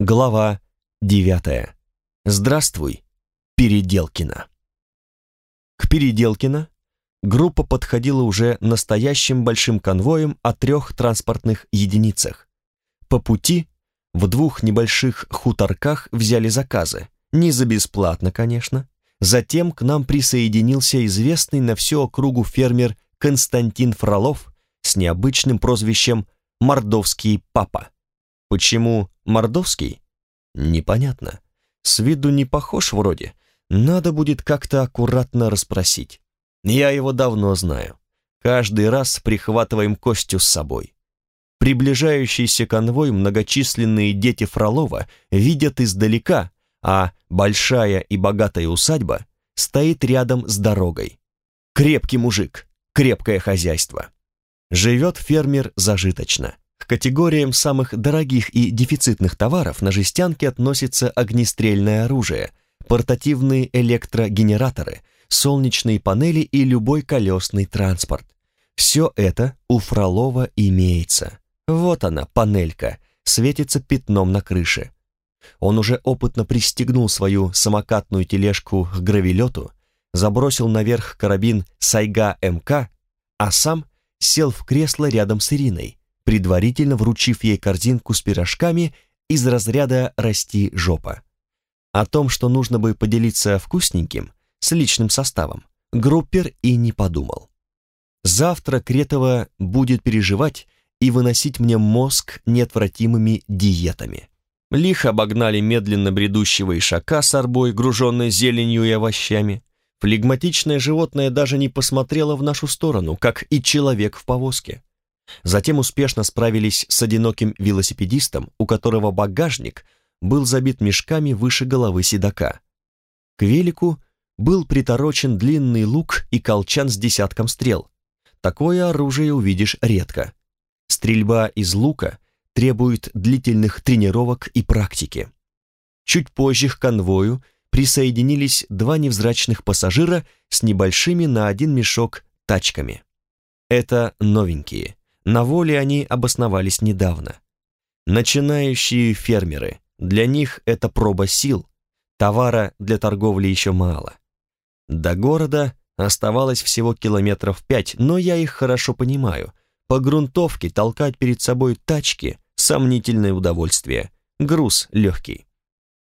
Глава девятая. Здравствуй, Переделкина. К Переделкино группа подходила уже настоящим большим конвоем о трех транспортных единицах. По пути в двух небольших хуторках взяли заказы, не за бесплатно, конечно. Затем к нам присоединился известный на всю округу фермер Константин Фролов с необычным прозвищем «Мордовский папа». Почему Мордовский? Непонятно. С виду не похож вроде. Надо будет как-то аккуратно расспросить. Я его давно знаю. Каждый раз прихватываем Костю с собой. Приближающийся конвой многочисленные дети Фролова видят издалека, а большая и богатая усадьба стоит рядом с дорогой. Крепкий мужик, крепкое хозяйство. Живет фермер зажиточно. К категориям самых дорогих и дефицитных товаров на жестянке относится огнестрельное оружие, портативные электрогенераторы, солнечные панели и любой колесный транспорт. Все это у Фролова имеется. Вот она, панелька, светится пятном на крыше. Он уже опытно пристегнул свою самокатную тележку к гравилету, забросил наверх карабин Сайга МК, а сам сел в кресло рядом с Ириной, предварительно вручив ей корзинку с пирожками из разряда «расти жопа». О том, что нужно бы поделиться вкусненьким с личным составом, группер и не подумал. Завтра Кретова будет переживать и выносить мне мозг неотвратимыми диетами. Лихо обогнали медленно бредущего ишака с арбой, груженной зеленью и овощами. Флегматичное животное даже не посмотрело в нашу сторону, как и человек в повозке. Затем успешно справились с одиноким велосипедистом, у которого багажник был забит мешками выше головы седока. К велику был приторочен длинный лук и колчан с десятком стрел. Такое оружие увидишь редко. Стрельба из лука требует длительных тренировок и практики. Чуть позже к конвою присоединились два невзрачных пассажира с небольшими на один мешок тачками. Это новенькие, на воле они обосновались недавно. Начинающие фермеры, для них это проба сил, товара для торговли еще мало. До города оставалось всего километров пять, но я их хорошо понимаю. По грунтовке толкать перед собой тачки – сомнительное удовольствие, груз легкий.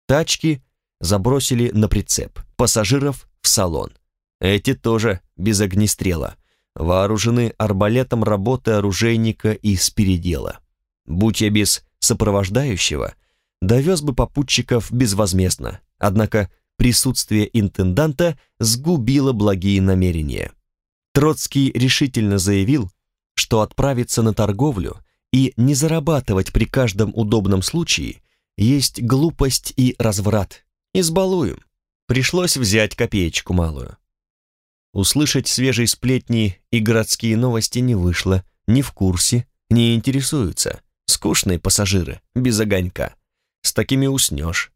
Тачки забросили на прицеп, пассажиров в салон. Эти тоже без огнестрела вооружены арбалетом работы оружейника из передела. Будь я без сопровождающего, довез бы попутчиков безвозмездно, однако присутствие интенданта сгубило благие намерения. Троцкий решительно заявил, что отправиться на торговлю и не зарабатывать при каждом удобном случае есть глупость и разврат. Избалуем. Пришлось взять копеечку малую. Услышать свежие сплетни и городские новости не вышло, не в курсе, не интересуются. Скучные пассажиры, без огонька. С такими уснешь.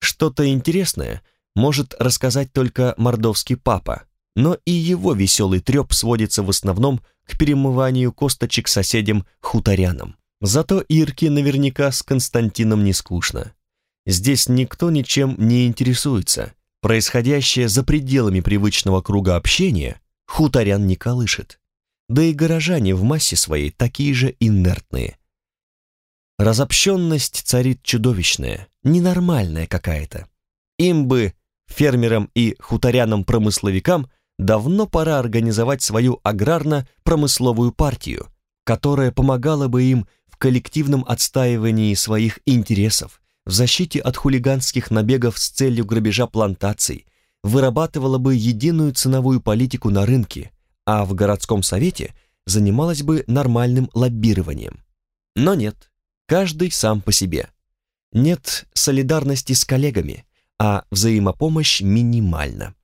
Что-то интересное может рассказать только мордовский папа, но и его веселый треп сводится в основном к перемыванию косточек соседям-хуторянам. Зато Ирке наверняка с Константином не скучно. Здесь никто ничем не интересуется, Происходящее за пределами привычного круга общения хуторян не колышет. Да и горожане в массе своей такие же инертные. Разобщенность царит чудовищная, ненормальная какая-то. Им бы, фермерам и хуторянам-промысловикам, давно пора организовать свою аграрно-промысловую партию, которая помогала бы им в коллективном отстаивании своих интересов, в защите от хулиганских набегов с целью грабежа плантаций, вырабатывала бы единую ценовую политику на рынке, а в городском совете занималась бы нормальным лоббированием. Но нет, каждый сам по себе. Нет солидарности с коллегами, а взаимопомощь минимальна.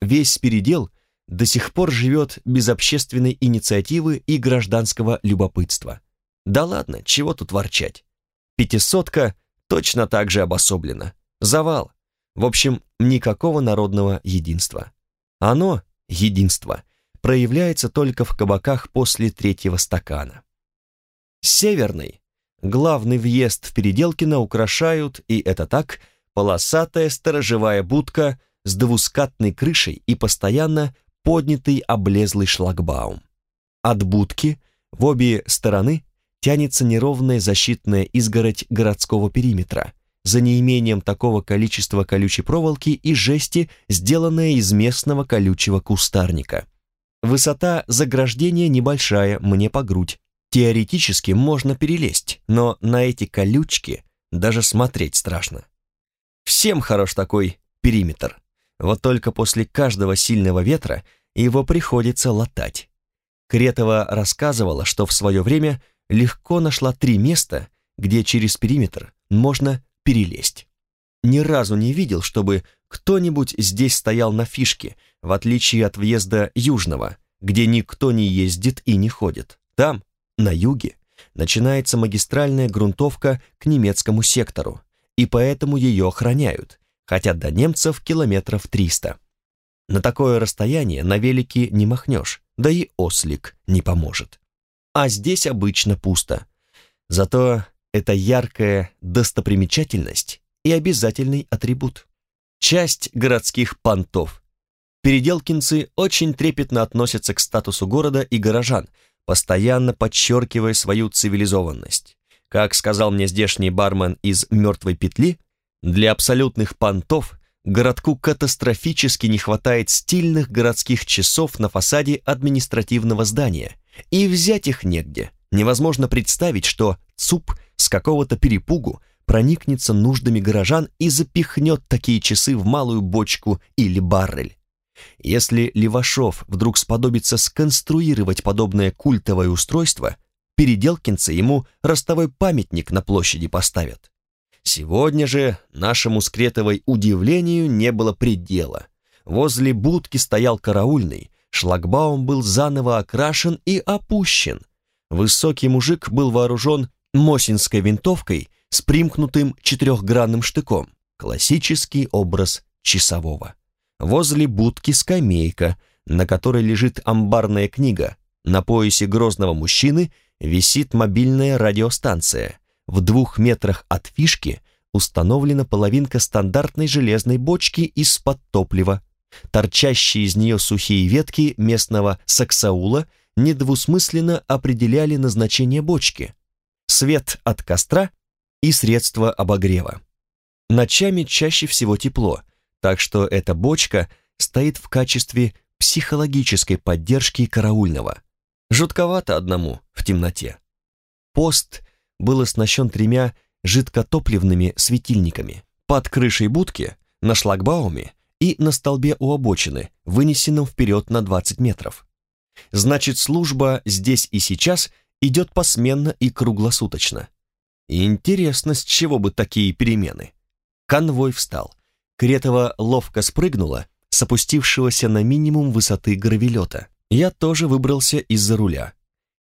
Весь передел до сих пор живет без общественной инициативы и гражданского любопытства. Да ладно, чего тут ворчать? Пятисотка точно так же обособлено. Завал. В общем, никакого народного единства. Оно, единство, проявляется только в кабаках после третьего стакана. Северный Главный въезд в Переделкино украшают, и это так, полосатая сторожевая будка с двускатной крышей и постоянно поднятый облезлый шлагбаум. От будки в обе стороны тянется неровная защитная изгородь городского периметра, за неимением такого количества колючей проволоки и жести, сделанная из местного колючего кустарника. Высота заграждения небольшая, мне по грудь. Теоретически можно перелезть, но на эти колючки даже смотреть страшно. Всем хорош такой периметр. Вот только после каждого сильного ветра его приходится латать. Кретова рассказывала, что в свое время легко нашла три места, где через периметр можно перелезть. Ни разу не видел, чтобы кто-нибудь здесь стоял на фишке, в отличие от въезда Южного, где никто не ездит и не ходит. Там, на юге, начинается магистральная грунтовка к немецкому сектору, и поэтому ее охраняют, хотя до немцев километров 300. На такое расстояние на велике не махнешь, да и ослик не поможет. А здесь обычно пусто. Зато это яркая достопримечательность и обязательный атрибут. Часть городских понтов. Переделкинцы очень трепетно относятся к статусу города и горожан, постоянно подчеркивая свою цивилизованность. Как сказал мне здешний бармен из «Мертвой петли», для абсолютных понтов городку катастрофически не хватает стильных городских часов на фасаде административного здания, и взять их негде. Невозможно представить, что ЦУП с какого-то перепугу проникнется нуждами горожан и запихнет такие часы в малую бочку или баррель. Если Левашов вдруг сподобится сконструировать подобное культовое устройство, переделкинцы ему ростовой памятник на площади поставят. Сегодня же нашему Скретовой удивлению не было предела. Возле будки стоял караульный, шлагбаум был заново окрашен и опущен. Высокий мужик был вооружен мосинской винтовкой с примкнутым четырехгранным штыком. Классический образ часового. Возле будки скамейка, на которой лежит амбарная книга. На поясе грозного мужчины висит мобильная радиостанция. В двух метрах от фишки установлена половинка стандартной железной бочки из-под топлива. Торчащие из нее сухие ветки местного саксаула недвусмысленно определяли назначение бочки. Свет от костра и средства обогрева. Ночами чаще всего тепло, так что эта бочка стоит в качестве психологической поддержки караульного. Жутковато одному в темноте. Пост был оснащен тремя жидкотопливными светильниками. Под крышей будки, на шлагбауме и на столбе у обочины, вынесенном вперед на 20 метров. Значит, служба здесь и сейчас идет посменно и круглосуточно. Интересно, с чего бы такие перемены? Конвой встал. Кретова ловко спрыгнула с опустившегося на минимум высоты гравелета. Я тоже выбрался из-за руля.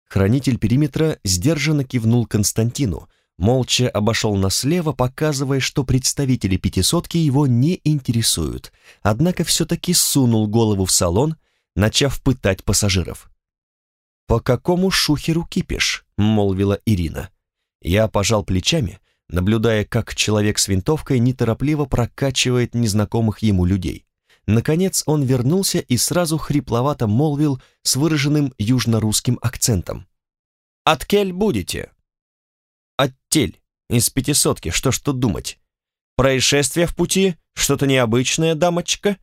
Хранитель периметра сдержанно кивнул Константину, молча обошел нас слева, показывая, что представители пятисотки его не интересуют, однако все-таки сунул голову в салон, начав пытать пассажиров. «По какому шухеру кипишь?» — молвила Ирина. Я пожал плечами, наблюдая, как человек с винтовкой неторопливо прокачивает незнакомых ему людей. Наконец он вернулся и сразу хрипловато молвил с выраженным южно-русским акцентом. «Откель будете?» «Оттель, из пятисотки, что ж тут думать? Происшествие в пути? Что-то необычное, дамочка?»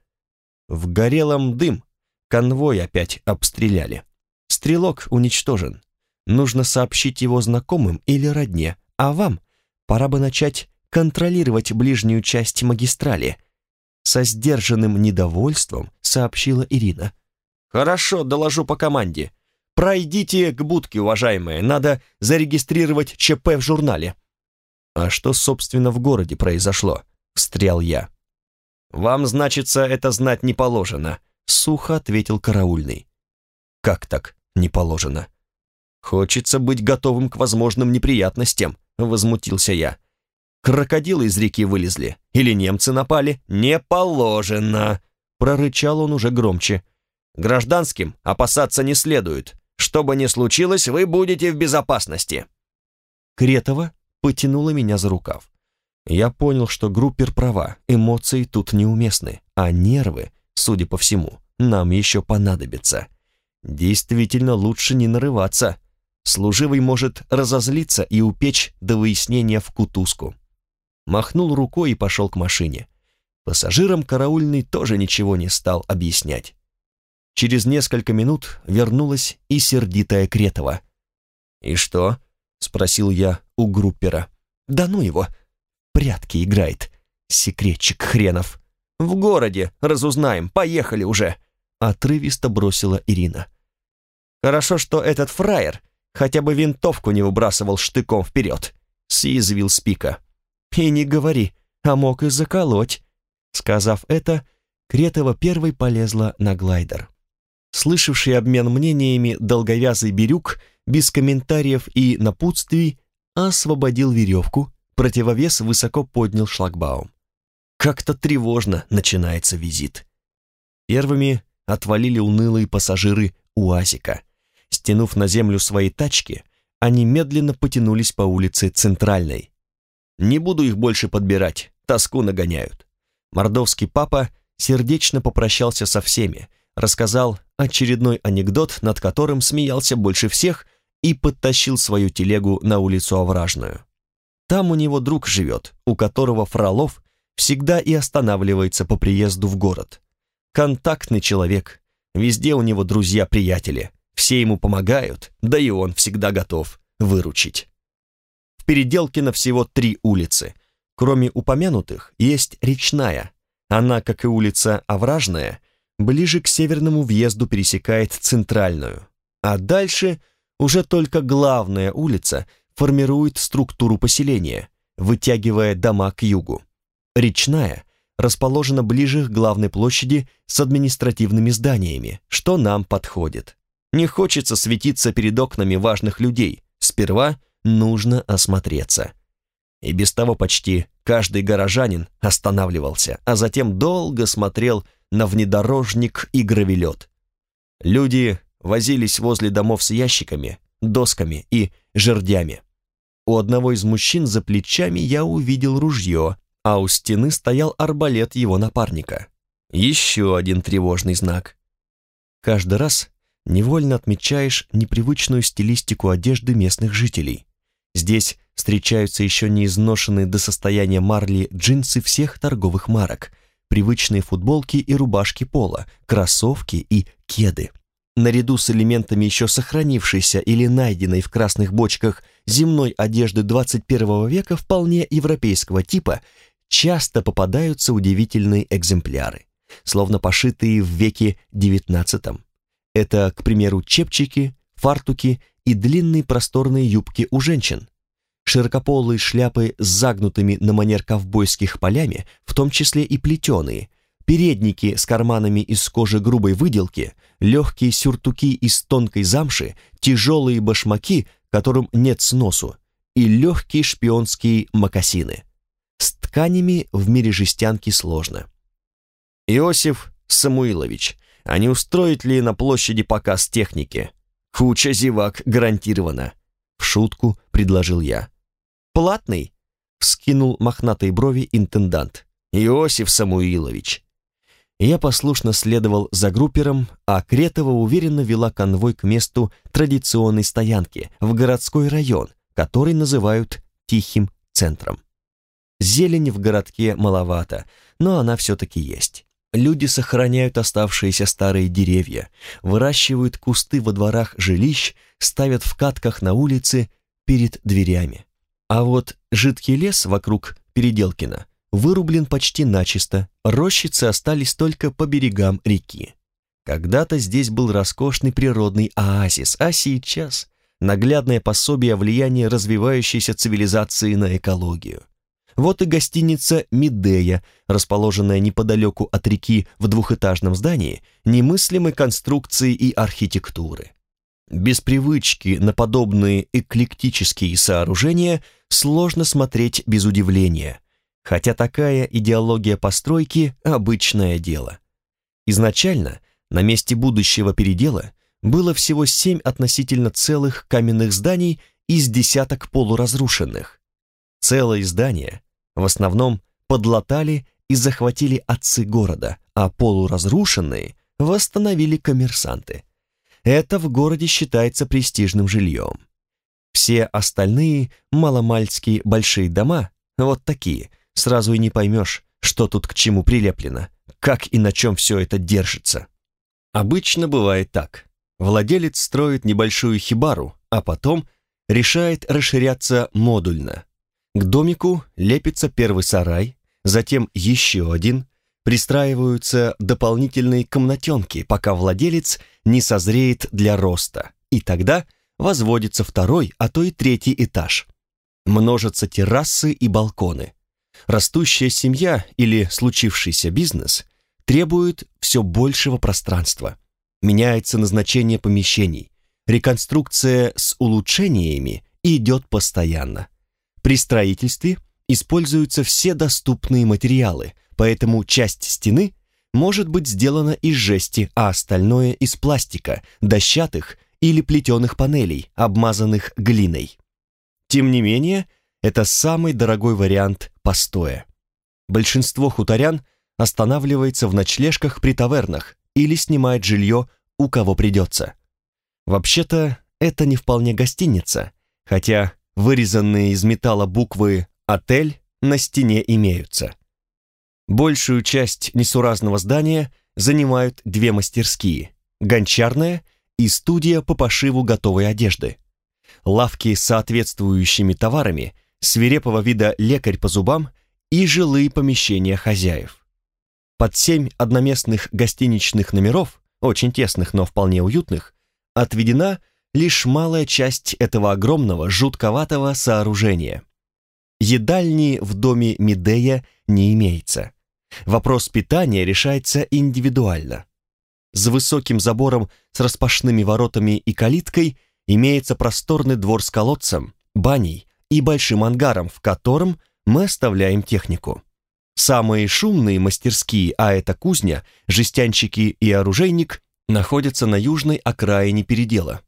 В горелом дым. Конвой опять обстреляли. Стрелок уничтожен. Нужно сообщить его знакомым или родне, а вам пора бы начать контролировать ближнюю часть магистрали, со сдержанным недовольством сообщила Ирина. «Хорошо, доложу по команде. Пройдите к будке, уважаемые, надо зарегистрировать ЧП в журнале». «А что, собственно, в городе произошло?» — встрял я. «Вам, значится, это знать не положено», — сухо ответил караульный. «Как так не положено?» «Хочется быть готовым к возможным неприятностям», — возмутился я. Крокодилы из реки вылезли? Или немцы напали? Не положено!» Прорычал он уже громче. «Гражданским опасаться не следует. Что бы ни случилось, вы будете в безопасности». Кретова потянула меня за рукав. Я понял, что группер права, эмоции тут неуместны, а нервы, судя по всему, нам еще понадобятся. Действительно, лучше не нарываться. Служивый может разозлиться и упечь до выяснения в кутузку. Махнул рукой и пошел к машине. Пассажирам караульный тоже ничего не стал объяснять. Через несколько минут вернулась и сердитая Кретова. «И что?» — спросил я у группера. «Да ну его! Прятки играет, секретчик хренов!» «В городе, разузнаем, поехали уже!» Отрывисто бросила Ирина. «Хорошо, что этот фраер хотя бы винтовку не выбрасывал штыком вперед», съязвил Спика. «И не говори, а мог и заколоть». Сказав это, Кретова первой полезла на глайдер. Слышавший обмен мнениями долговязый Бирюк без комментариев и напутствий освободил веревку, противовес высоко поднял шлагбаум. Как-то тревожно начинается визит. Первыми отвалили унылые пассажиры УАЗика. Стянув на землю свои тачки, они медленно потянулись по улице Центральной. Не буду их больше подбирать, тоску нагоняют. Мордовский папа сердечно попрощался со всеми, рассказал очередной анекдот, над которым смеялся больше всех, и подтащил свою телегу на улицу Овражную. Там у него друг живет, у которого Фролов всегда и останавливается по приезду в город. Контактный человек, везде у него друзья-приятели, все ему помогают, да и он всегда готов выручить. В Переделкино всего три улицы. Кроме упомянутых, есть речная. Она, как и улица Овражная, ближе к северному въезду пересекает центральную. А дальше уже только главная улица формирует структуру поселения, вытягивая дома к югу. Речная расположена ближе к главной площади с административными зданиями, что нам подходит. Не хочется светиться перед окнами важных людей. Сперва нужно осмотреться. И без того почти каждый горожанин останавливался, а затем долго смотрел на внедорожник и гравелет. Люди возились возле домов с ящиками, досками и жердями. У одного из мужчин за плечами я увидел ружье, а у стены стоял арбалет его напарника. Еще один тревожный знак. Каждый раз невольно отмечаешь непривычную стилистику одежды местных жителей. Здесь встречаются еще не изношенные до состояния марли джинсы всех торговых марок, привычные футболки и рубашки пола, кроссовки и кеды. Наряду с элементами еще сохранившейся или найденной в красных бочках земной одежды 21 века вполне европейского типа часто попадаются удивительные экземпляры, словно пошитые в веке XIX. Это, к примеру, чепчики, фартуки и длинные просторные юбки у женщин, широкополые шляпы с загнутыми на манер ковбойских полями, в том числе и плетеные, передники с карманами из кожи грубой выделки, легкие сюртуки из тонкой замши, тяжелые башмаки, которым нет сносу, и легкие шпионские мокасины. С тканями в мире жестянки сложно. Иосиф Самуилович, а не устроить ли на площади показ техники? Куча зевак гарантирована. В шутку предложил я. «Платный?» — вскинул мохнатые брови интендант. «Иосиф Самуилович». Я послушно следовал за группером, а Кретова уверенно вела конвой к месту традиционной стоянки в городской район, который называют Тихим центром. Зелени в городке маловато, но она все-таки есть. Люди сохраняют оставшиеся старые деревья, выращивают кусты во дворах жилищ, ставят в катках на улице перед дверями. А вот жидкий лес вокруг Переделкина вырублен почти начисто, рощицы остались только по берегам реки. Когда-то здесь был роскошный природный оазис, а сейчас наглядное пособие влияния развивающейся цивилизации на экологию. Вот и гостиница «Медея», расположенная неподалеку от реки в двухэтажном здании, немыслимой конструкции и архитектуры. Без привычки на подобные эклектические сооружения сложно смотреть без удивления, хотя такая идеология постройки – обычное дело. Изначально на месте будущего передела было всего семь относительно целых каменных зданий из десяток полуразрушенных. Целые здания, в основном, подлатали и захватили отцы города, а полуразрушенные восстановили коммерсанты. Это в городе считается престижным жильем. Все остальные маломальские большие дома, вот такие, сразу и не поймешь, что тут к чему прилеплено, как и на чем все это держится. Обычно бывает так. Владелец строит небольшую хибару, а потом решает расширяться модульно. К домику лепится первый сарай, затем еще один, пристраиваются дополнительные комнатенки, пока владелец не созреет для роста, и тогда возводится второй, а то и третий этаж. Множатся террасы и балконы. Растущая семья или случившийся бизнес требуют все большего пространства. Меняется назначение помещений. Реконструкция с улучшениями идет постоянно. При строительстве используются все доступные материалы, поэтому часть стены может быть сделана из жести, а остальное из пластика, дощатых или плетеных панелей, обмазанных глиной. Тем не менее, это самый дорогой вариант постоя. Большинство хуторян останавливается в ночлежках при тавернах или снимает жилье у кого придется. Вообще-то, это не вполне гостиница, хотя вырезанные из металла буквы «Отель» на стене имеются. Большую часть несуразного здания занимают две мастерские – гончарная и студия по пошиву готовой одежды. Лавки с соответствующими товарами, свирепого вида лекарь по зубам и жилые помещения хозяев. Под семь одноместных гостиничных номеров, очень тесных, но вполне уютных, отведена лишь малая часть этого огромного, жутковатого сооружения. Едальни в доме Медея не имеется. Вопрос питания решается индивидуально. За высоким забором с распашными воротами и калиткой имеется просторный двор с колодцем, баней и большим ангаром, в котором мы оставляем технику. Самые шумные мастерские, а это кузня, жестянщики и оружейник, находятся на южной окраине передела.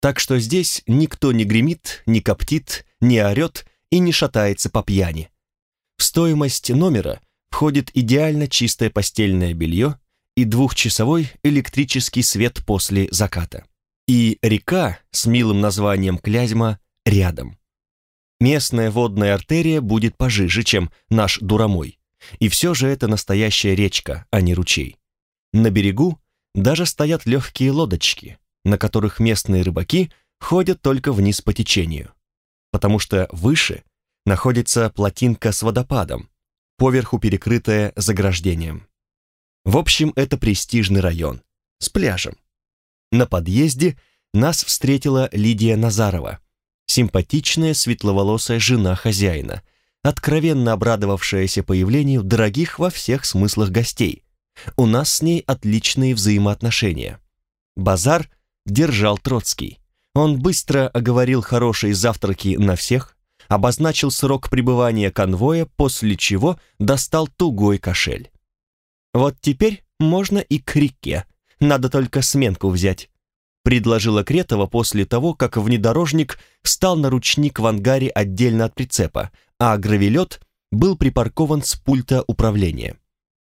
Так что здесь никто не гремит, не коптит, не орет и не шатается по пьяни. В стоимость номера входит идеально чистое постельное белье и двухчасовой электрический свет после заката. И река с милым названием Клязьма рядом. Местная водная артерия будет пожиже, чем наш Дуромой. И все же это настоящая речка, а не ручей. На берегу даже стоят легкие лодочки, на которых местные рыбаки ходят только вниз по течению. Потому что выше находится плотинка с водопадом, поверху перекрытая заграждением. В общем, это престижный район, с пляжем. На подъезде нас встретила Лидия Назарова, симпатичная светловолосая жена хозяина, откровенно обрадовавшаяся появлению дорогих во всех смыслах гостей. У нас с ней отличные взаимоотношения. Базар держал Троцкий. Он быстро оговорил хорошие завтраки на всех, обозначил срок пребывания конвоя, после чего достал тугой кошель. «Вот теперь можно и к реке, надо только сменку взять», предложила Кретова после того, как внедорожник встал на ручник в ангаре отдельно от прицепа, а гравелет был припаркован с пульта управления.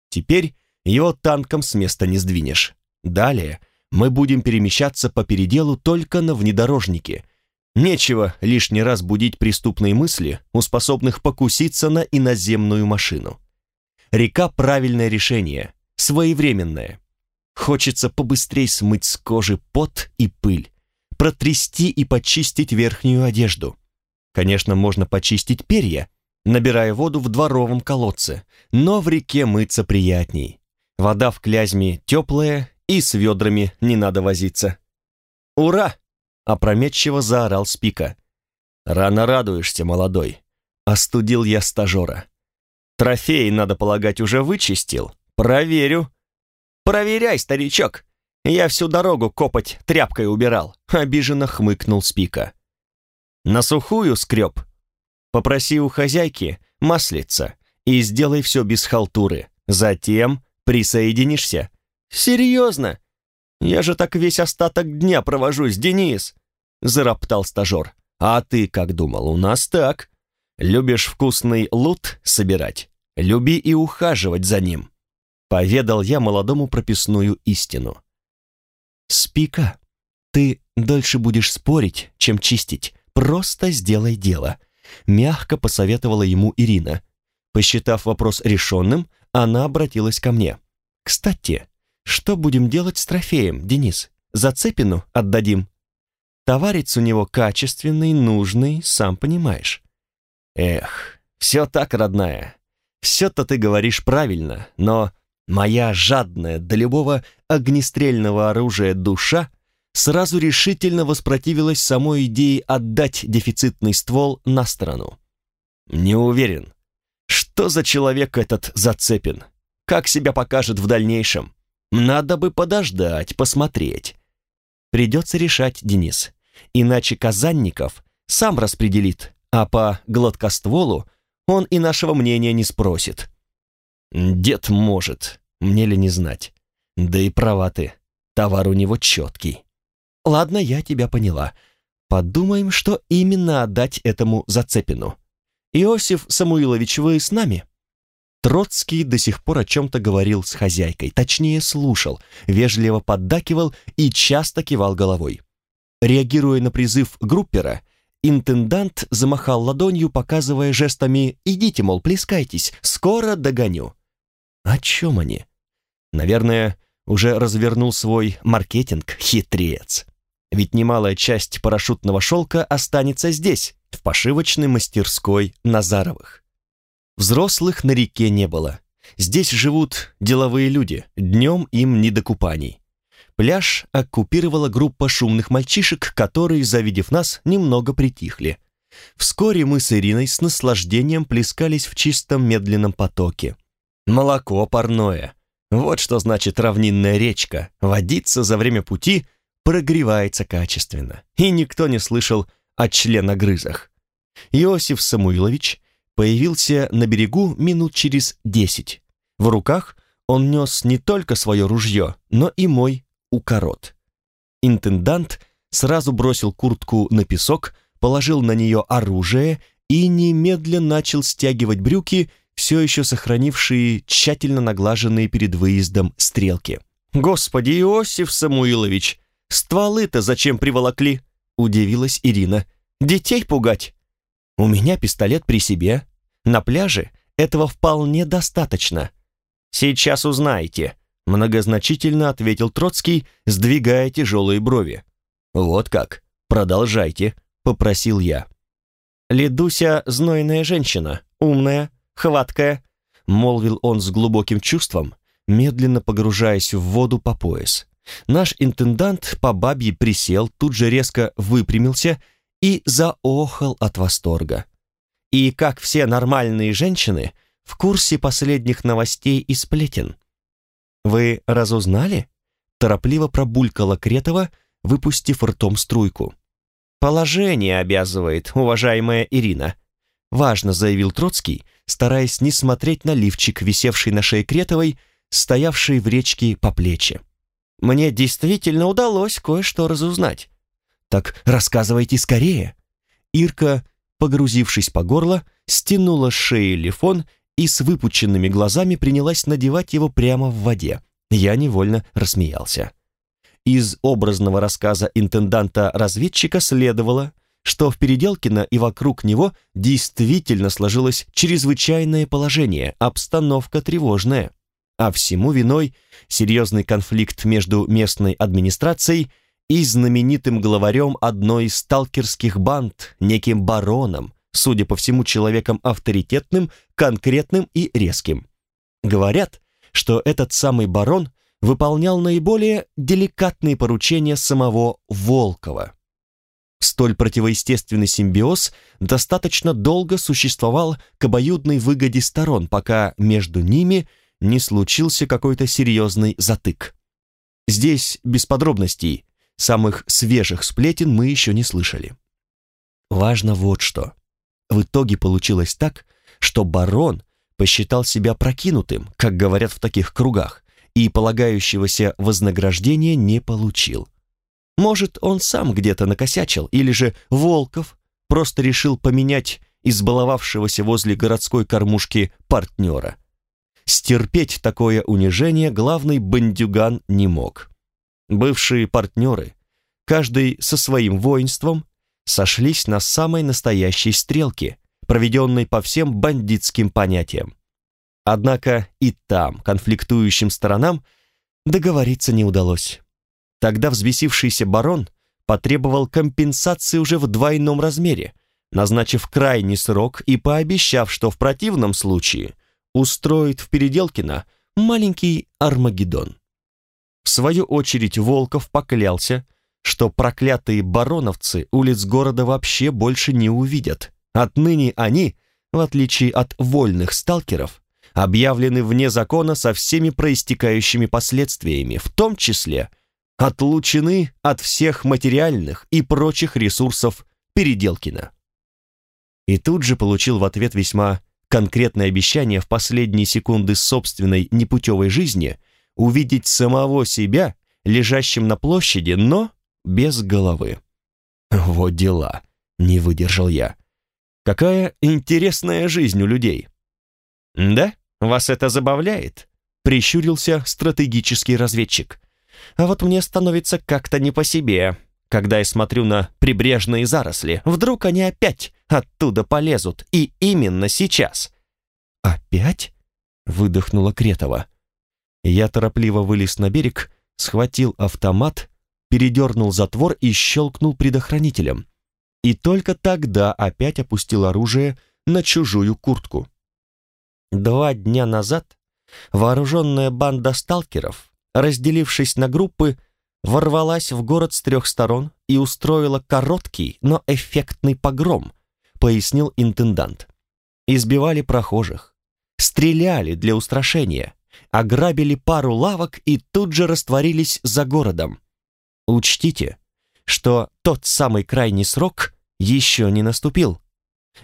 Теперь его танком с места не сдвинешь. Далее мы будем перемещаться по переделу только на внедорожнике, Нечего лишний раз будить преступные мысли у способных покуситься на иноземную машину. Река – правильное решение, своевременное. Хочется побыстрей смыть с кожи пот и пыль, протрясти и почистить верхнюю одежду. Конечно, можно почистить перья, набирая воду в дворовом колодце, но в реке мыться приятней. Вода в клязьме теплая, и с ведрами не надо возиться. «Ура!» опрометчиво заорал Спика. «Рано радуешься, молодой!» Остудил я стажера. «Трофеи, надо полагать, уже вычистил? Проверю!» «Проверяй, старичок! Я всю дорогу копоть тряпкой убирал!» Обиженно хмыкнул Спика. «На сухую скреб. Попроси у хозяйки маслица и сделай все без халтуры. Затем присоединишься». «Серьезно? Я же так весь остаток дня провожусь, Денис!» — зароптал стажер. А ты как думал, у нас так. Любишь вкусный лут собирать? Люби и ухаживать за ним. Поведал я молодому прописную истину. Спика, ты дольше будешь спорить, чем чистить. Просто сделай дело. Мягко посоветовала ему Ирина. Посчитав вопрос решенным, она обратилась ко мне. «Кстати, что будем делать с трофеем, Денис? Зацепину отдадим?» Товарец у него качественный, нужный, сам понимаешь. Эх, все так, родная. Все-то ты говоришь правильно, но моя жадная до любого огнестрельного оружия душа сразу решительно воспротивилась самой идее отдать дефицитный ствол на сторону. Не уверен, что за человек этот Зацепин, как себя покажет в дальнейшем. Надо бы подождать, посмотреть. Придется решать, Денис. Иначе Казанников сам распределит, а по гладкостволу он и нашего мнения не спросит. Дед может, мне ли не знать. Да и права ты, товар у него четкий. Ладно, я тебя поняла. Подумаем, что именно отдать этому Зацепину. Иосиф Самуилович, вы с нами? Троцкий до сих пор о чем-то говорил с хозяйкой, точнее слушал, вежливо поддакивал и часто кивал головой. Реагируя на призыв группера, интендант замахал ладонью, показывая жестами «Идите, мол, плескайтесь, скоро догоню». О чем они? Наверное, уже развернул свой маркетинг хитрец. Ведь немалая часть парашютного шелка останется здесь, в пошивочной мастерской Назаровых. Взрослых на реке не было. Здесь живут деловые люди, днем им не до купаний. Пляж оккупировала группа шумных мальчишек, которые, завидев нас, немного притихли. Вскоре мы с Ириной с наслаждением плескались в чистом медленном потоке. Молоко парное. Вот что значит равнинная речка. Водиться за время пути прогревается качественно. И никто не слышал о членогрызах. Иосиф Самуилович появился на берегу минут через десять. В руках он нес не только свое ружье, но и мой укорот. Интендант сразу бросил куртку на песок, положил на нее оружие и немедленно начал стягивать брюки, все еще сохранившие тщательно наглаженные перед выездом стрелки. «Господи, Иосиф Самуилович, стволы-то зачем приволокли?» — удивилась Ирина. «Детей пугать?» «У меня пистолет при себе. На пляже этого вполне достаточно». «Сейчас узнаете», Многозначительно ответил Троцкий, сдвигая тяжелые брови. «Вот как? Продолжайте», — попросил я. «Ледуся — знойная женщина, умная, хваткая», — молвил он с глубоким чувством, медленно погружаясь в воду по пояс. Наш интендант по бабье присел, тут же резко выпрямился и заохал от восторга. И, как все нормальные женщины, в курсе последних новостей и сплетен. «Вы разузнали?» Торопливо пробулькала Кретова, выпустив ртом струйку. «Положение обязывает, уважаемая Ирина», важно заявил Троцкий, стараясь не смотреть на лифчик, висевший на шее Кретовой, стоявший в речке по плечи. «Мне действительно удалось кое-что разузнать». «Так рассказывайте скорее». Ирка, погрузившись по горло, стянула с шеи лифон и с выпученными глазами принялась надевать его прямо в воде. Я невольно рассмеялся. Из образного рассказа интенданта-разведчика следовало, что в Переделкино и вокруг него действительно сложилось чрезвычайное положение, обстановка тревожная. А всему виной серьезный конфликт между местной администрацией и знаменитым главарем одной из сталкерских банд, неким бароном, судя по всему, человеком авторитетным, конкретным и резким. Говорят, что этот самый барон выполнял наиболее деликатные поручения самого Волкова. Столь противоестественный симбиоз достаточно долго существовал к обоюдной выгоде сторон, пока между ними не случился какой-то серьезный затык. Здесь без подробностей, самых свежих сплетен мы еще не слышали. Важно вот что. В итоге получилось так, что барон посчитал себя прокинутым, как говорят в таких кругах, и полагающегося вознаграждения не получил. Может, он сам где-то накосячил, или же Волков просто решил поменять избаловавшегося возле городской кормушки партнера. Стерпеть такое унижение главный бандюган не мог. Бывшие партнеры, каждый со своим воинством, сошлись на самой настоящей стрелке, проведенной по всем бандитским понятиям. Однако и там конфликтующим сторонам договориться не удалось. Тогда взбесившийся барон потребовал компенсации уже в двойном размере, назначив крайний срок и пообещав, что в противном случае устроит в Переделкино маленький Армагеддон. В свою очередь Волков поклялся, что проклятые бароновцы улиц города вообще больше не увидят. Отныне они, в отличие от вольных сталкеров, объявлены вне закона со всеми проистекающими последствиями, в том числе отлучены от всех материальных и прочих ресурсов Переделкина. И тут же получил в ответ весьма конкретное обещание в последние секунды собственной непутевой жизни увидеть самого себя, лежащим на площади, но без головы. Вот дела, не выдержал я. Какая интересная жизнь у людей. Да? Вас это забавляет? Прищурился стратегический разведчик. А вот мне становится как-то не по себе, когда я смотрю на прибрежные заросли. Вдруг они опять оттуда полезут, и именно сейчас. «Опять?» — выдохнула Кретова. Я торопливо вылез на берег, схватил автомат, передернул затвор и щелкнул предохранителем. И только тогда опять опустил оружие на чужую куртку. Два дня назад вооруженная банда сталкеров, разделившись на группы, ворвалась в город с трех сторон и устроила короткий, но эффектный погром, пояснил интендант. Избивали прохожих, стреляли для устрашения, ограбили пару лавок и тут же растворились за городом. Учтите, что тот самый крайний срок еще не наступил.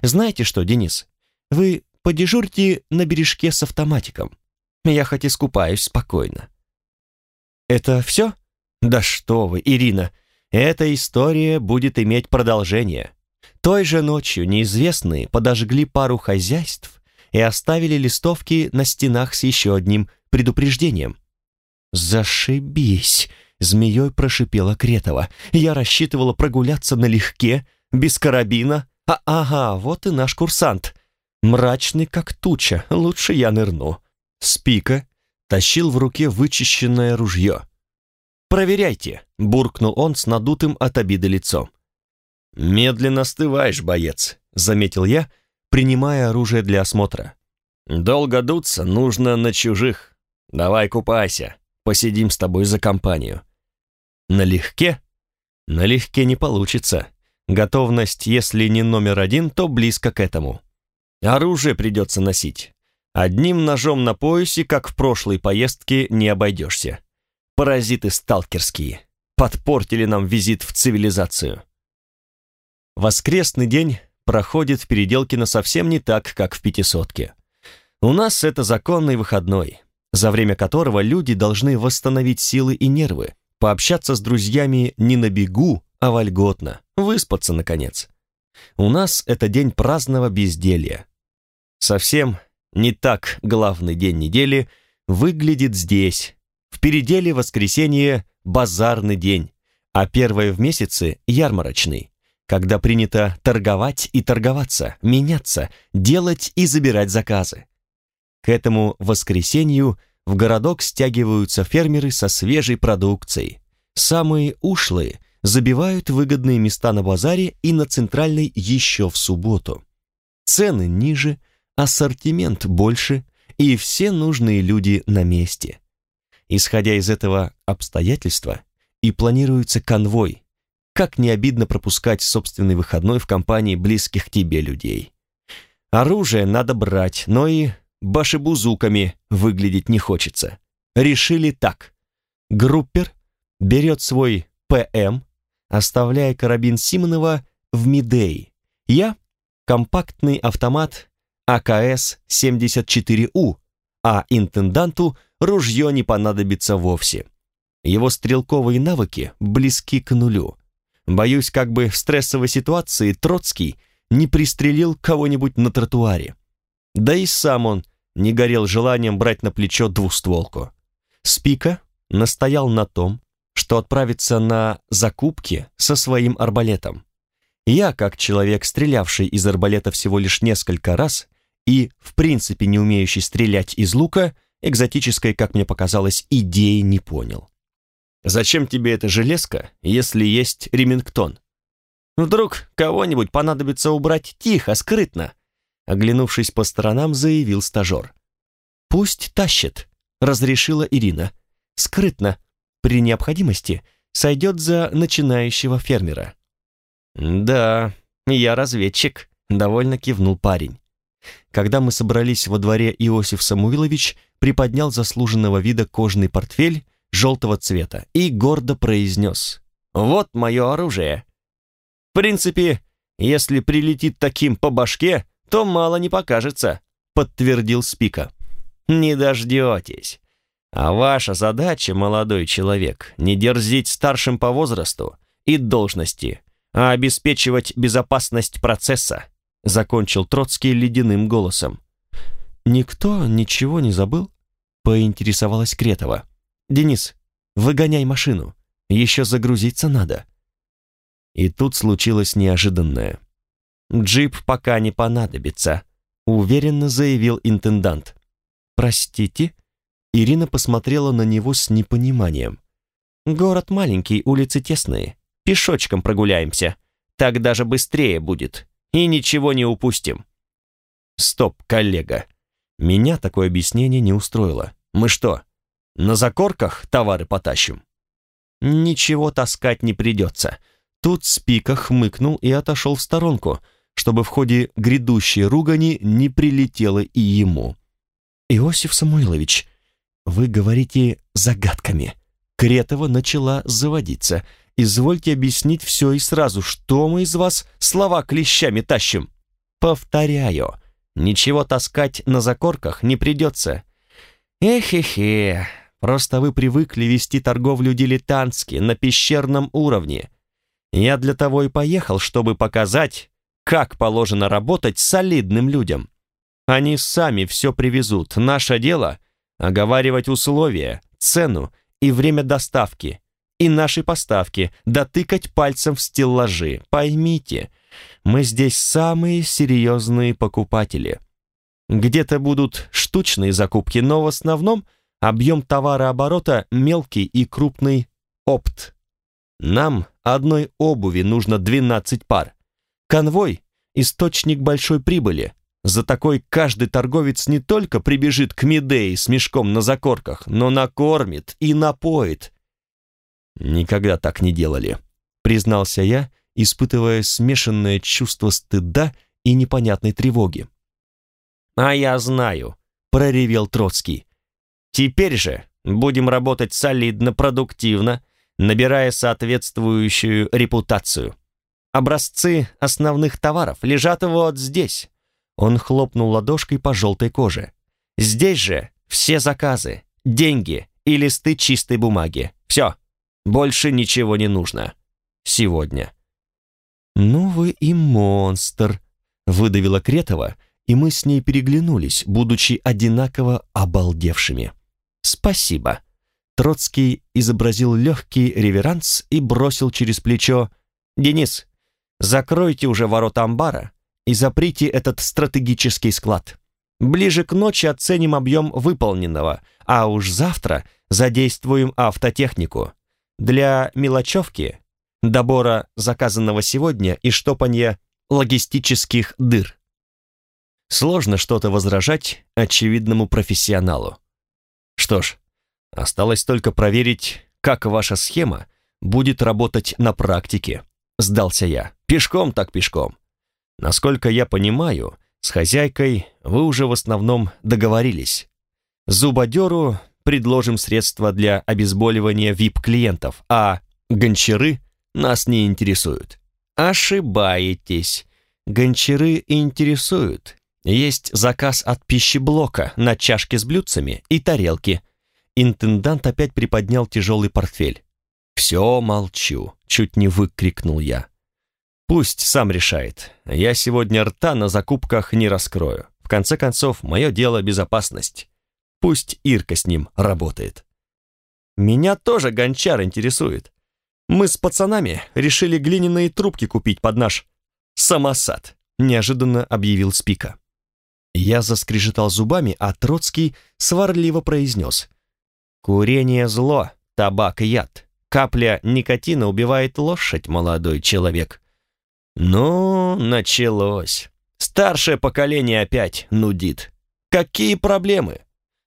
Знаете что, Денис, вы подежурьте на бережке с автоматиком. Я хоть искупаюсь спокойно. Это все? Да что вы, Ирина, эта история будет иметь продолжение. Той же ночью неизвестные подожгли пару хозяйств и оставили листовки на стенах с еще одним предупреждением. «Зашибись!» — змеей прошипела Кретова. «Я рассчитывала прогуляться налегке, без карабина. А ага, вот и наш курсант. Мрачный, как туча, лучше я нырну». Спика тащил в руке вычищенное ружье. «Проверяйте», — буркнул он с надутым от обиды лицом. «Медленно остываешь, боец», — заметил я, принимая оружие для осмотра. «Долго дуться нужно на чужих. Давай купайся, посидим с тобой за компанию». Налегке? Налегке не получится. Готовность, если не номер один, то близко к этому. Оружие придется носить. Одним ножом на поясе, как в прошлой поездке, не обойдешься. Паразиты сталкерские. Подпортили нам визит в цивилизацию. Воскресный день проходит в Переделкино совсем не так, как в Пятисотке. У нас это законный выходной за время которого люди должны восстановить силы и нервы, пообщаться с друзьями не на бегу, а вольготно, выспаться, наконец. У нас это день праздного безделья. Совсем не так главный день недели выглядит здесь. В переделе воскресенье – базарный день, а первое в месяце – ярмарочный, когда принято торговать и торговаться, меняться, делать и забирать заказы. К этому воскресенью в городок стягиваются фермеры со свежей продукцией. Самые ушлые забивают выгодные места на базаре и на центральной еще в субботу. Цены ниже, ассортимент больше, и все нужные люди на месте. Исходя из этого обстоятельства, и планируется конвой, как не обидно пропускать собственный выходной в компании близких тебе людей. Оружие надо брать, но и башебузуками выглядеть не хочется. Решили так. Группер берет свой ПМ, оставляя карабин Симонова в Мидей. Я — компактный автомат АКС-74У, а интенданту ружье не понадобится вовсе. Его стрелковые навыки близки к нулю. Боюсь, как бы в стрессовой ситуации Троцкий не пристрелил кого-нибудь на тротуаре. Да и сам он не горел желанием брать на плечо двустволку. Спика настоял на том, что отправится на закупки со своим арбалетом. Я, как человек, стрелявший из арбалета всего лишь несколько раз и, в принципе, не умеющий стрелять из лука, экзотической, как мне показалось, идеи не понял. Зачем тебе эта железка, если есть ремингтон? Вдруг кого-нибудь понадобится убрать тихо, скрытно. Оглянувшись по сторонам, заявил стажер. Пусть тащит, разрешила Ирина. Скрытно, при необходимости, сойдет за начинающего фермера. Да, я разведчик, довольно кивнул парень. Когда мы собрались во дворе, Иосиф Самуилович приподнял заслуженного вида кожный портфель желтого цвета и гордо произнес «Вот мое оружие». В принципе, если прилетит таким по башке, то мало не покажется, подтвердил Спика. Не дождетесь. А ваша задача, молодой человек, не дерзить старшим по возрасту и должности, а обеспечивать безопасность процесса, закончил Троцкий ледяным голосом. Никто ничего не забыл? Поинтересовалась Кретова. «Денис, выгоняй машину, еще загрузиться надо». И тут случилось неожиданное. «Джип пока не понадобится», — уверенно заявил интендант. «Простите?» Ирина посмотрела на него с непониманием. «Город маленький, улицы тесные. Пешочком прогуляемся. Так даже быстрее будет. И ничего не упустим». «Стоп, коллега. Меня такое объяснение не устроило. Мы что, на закорках товары потащим. Ничего таскать не придется. Тут Спика хмыкнул и отошел в сторонку, чтобы в ходе грядущей ругани не прилетело и ему. «Иосиф Самойлович, вы говорите загадками». Кретова начала заводиться. «Извольте объяснить все и сразу, что мы из вас слова клещами тащим?» «Повторяю, ничего таскать на закорках не придется». «Эхе-хе, Просто вы привыкли вести торговлю дилетантски, на пещерном уровне. Я для того и поехал, чтобы показать, как положено работать солидным людям. Они сами все привезут. Наше дело — оговаривать условия, цену и время доставки. И наши поставки, дотыкать пальцем в стеллажи. Поймите, мы здесь самые серьезные покупатели. Где-то будут штучные закупки, но в основном Объем товарооборота мелкий и крупный опт. Нам одной обуви нужно 12 пар. Конвой – источник большой прибыли. За такой каждый торговец не только прибежит к Медеи с мешком на закорках, но накормит и напоит. Никогда так не делали, признался я, испытывая смешанное чувство стыда и непонятной тревоги. «А я знаю», — проревел Троцкий. Теперь же будем работать солидно, продуктивно, набирая соответствующую репутацию. Образцы основных товаров лежат вот здесь. Он хлопнул ладошкой по желтой коже. Здесь же все заказы, деньги и листы чистой бумаги. Все, больше ничего не нужно. Сегодня. «Ну вы и монстр», — выдавила Кретова, и мы с ней переглянулись, будучи одинаково обалдевшими. «Спасибо». Троцкий изобразил легкий реверанс и бросил через плечо «Денис, закройте уже ворота амбара и заприте этот стратегический склад. Ближе к ночи оценим объем выполненного, а уж завтра задействуем автотехнику. Для мелочевки, добора заказанного сегодня и штопания логистических дыр». Сложно что-то возражать очевидному профессионалу. Что ж, осталось только проверить, как ваша схема будет работать на практике. Сдался я. Пешком так пешком. Насколько я понимаю, с хозяйкой вы уже в основном договорились. Зубодеру предложим средства для обезболивания VIP-клиентов, а гончары нас не интересуют. Ошибаетесь. Гончары интересуют. Есть заказ от пищеблока на чашки с блюдцами и тарелки. Интендант опять приподнял тяжелый портфель. «Все молчу», — чуть не выкрикнул я. «Пусть сам решает. Я сегодня рта на закупках не раскрою. В конце концов, мое дело — безопасность. Пусть Ирка с ним работает». «Меня тоже гончар интересует. Мы с пацанами решили глиняные трубки купить под наш самосад», — неожиданно объявил Спика. Я заскрежетал зубами, а Троцкий сварливо произнес. «Курение зло, табак яд. Капля никотина убивает лошадь, молодой человек». «Ну, началось. Старшее поколение опять нудит. Какие проблемы?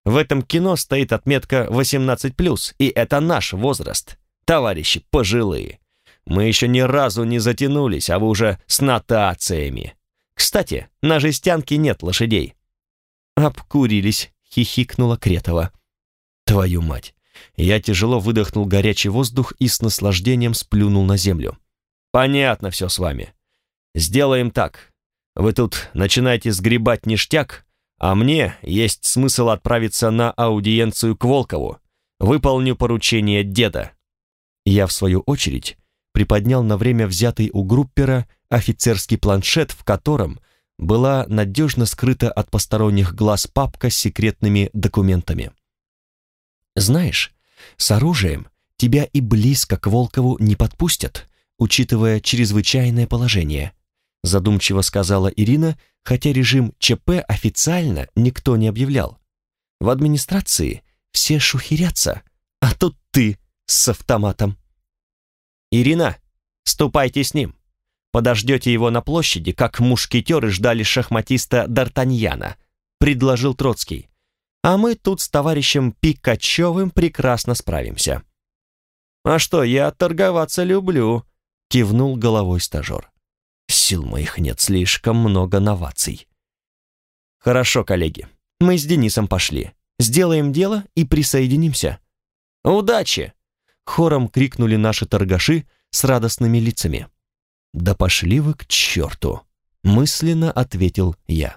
В этом кино стоит отметка 18+, и это наш возраст. Товарищи пожилые. Мы еще ни разу не затянулись, а вы уже с нотациями. Кстати, на жестянке нет лошадей». «Обкурились», — хихикнула Кретова. «Твою мать!» Я тяжело выдохнул горячий воздух и с наслаждением сплюнул на землю. «Понятно все с вами. Сделаем так. Вы тут начинаете сгребать ништяк, а мне есть смысл отправиться на аудиенцию к Волкову. Выполню поручение деда». Я, в свою очередь, приподнял на время взятый у группера офицерский планшет, в котором была надежно скрыта от посторонних глаз папка с секретными документами. «Знаешь, с оружием тебя и близко к Волкову не подпустят, учитывая чрезвычайное положение», задумчиво сказала Ирина, хотя режим ЧП официально никто не объявлял. «В администрации все шухерятся, а тут ты с автоматом». «Ирина, ступайте с ним», подождете его на площади, как мушкетеры ждали шахматиста Д'Артаньяна», — предложил Троцкий. «А мы тут с товарищем Пикачевым прекрасно справимся». «А что, я торговаться люблю», — кивнул головой стажер. «Сил моих нет, слишком много новаций». «Хорошо, коллеги, мы с Денисом пошли. Сделаем дело и присоединимся». «Удачи!» — хором крикнули наши торгаши с радостными лицами. «Да пошли вы к черту!» — мысленно ответил я.